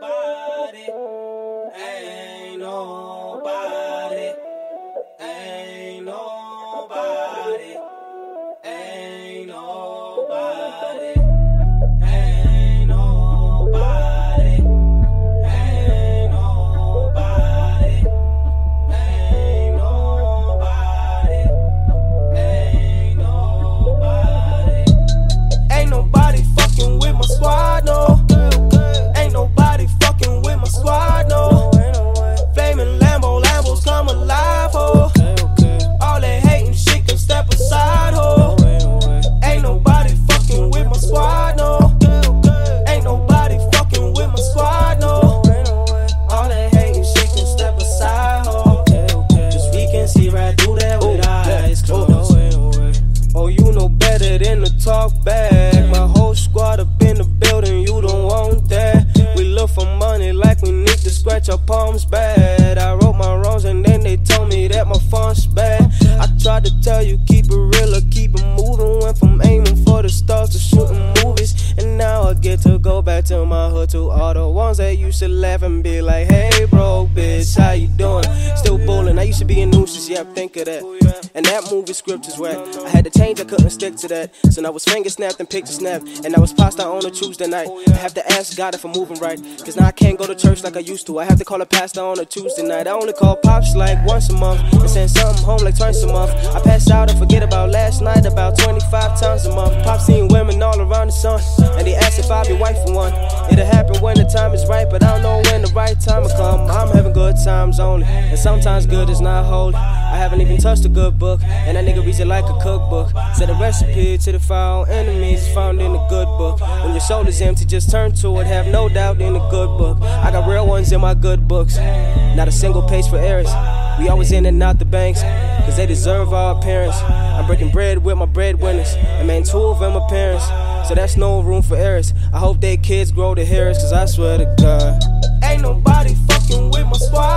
nobody. Ain't nobody. Talk back. My whole squad up in the building, you don't want that. We look for money like we need to scratch our palms bad. I wrote my wrongs and then they told me that my phone's bad. I tried to tell you, keep it real or keep it moving. Went from aiming for the stars to shooting movies. And now I get to go back to my hood to all the ones that used to laugh and be like, hey, used to be a nuisance, yeah, think of that. And that movie script is whack. I had to change, I couldn't stick to that. So now I was finger snapped and picture snapped. And I was out on a Tuesday night. I have to ask God if I'm moving right. Cause now I can't go to church like I used to. I have to call a pastor on a Tuesday night. I only call pops like once a month. And send something home like twice a month. I pass out and forget about last night about 25 times a month. Pops seen women all around the sun. And they ask if I'll be wife for one. It'll happen when the time is right, but I don't know when the right time will come. I'm having good times only. And sometimes good is not holy. I haven't even touched a good book. And that nigga reads it like a cookbook. Said the recipe to the foul enemies is found in the good book. When your soul is empty, just turn to it. Have no doubt in the good book. I got real ones in my good books. Not a single page for errors. We always in and out the banks. Cause they deserve our appearance. I'm breaking bread with my breadwinners. And man, two of them are parents. So that's no room for errors. I hope they kids grow to hear us. Cause I swear to God. Ain't nobody fucking with my squad,